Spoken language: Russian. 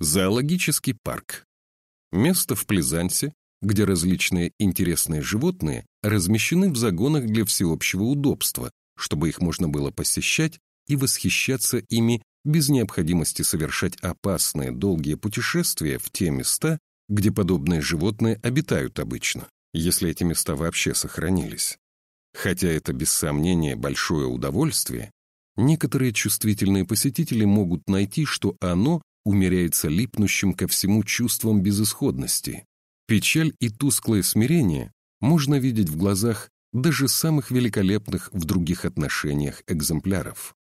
Зоологический парк. Место в Плезансе, где различные интересные животные размещены в загонах для всеобщего удобства, чтобы их можно было посещать и восхищаться ими без необходимости совершать опасные долгие путешествия в те места, где подобные животные обитают обычно, если эти места вообще сохранились. Хотя это без сомнения большое удовольствие, некоторые чувствительные посетители могут найти, что оно умеряется липнущим ко всему чувством безысходности. Печаль и тусклое смирение можно видеть в глазах даже самых великолепных в других отношениях экземпляров.